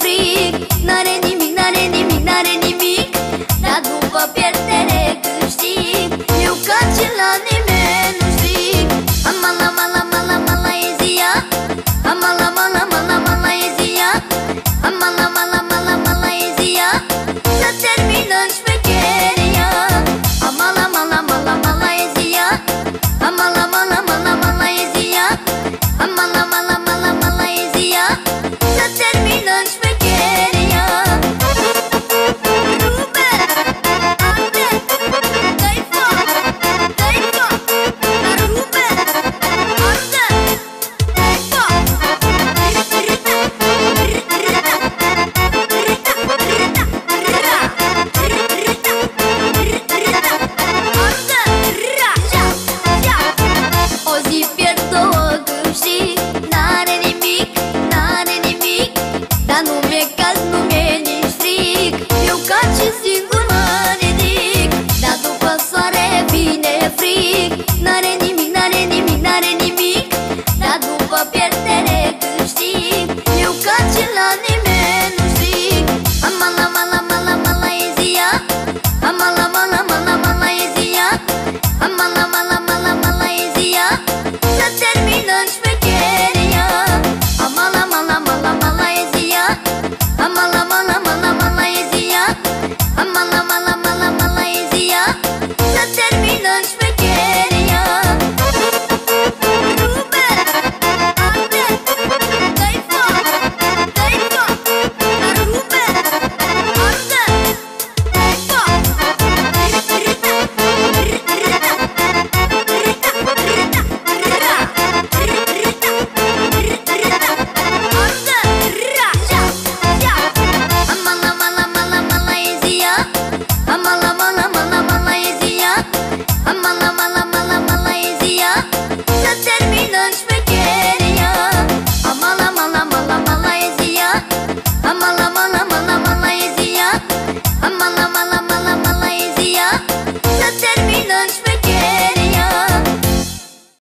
frig N-are nimic, n-are nimic, n-are nimic Dar după pierdere câștig Eu ca și la nimeni nu stric Amala, mala, mala, mala e zia Amala, mala, mala, mala e zia Amala, mala, mala, mala e zia Să terminăm și nós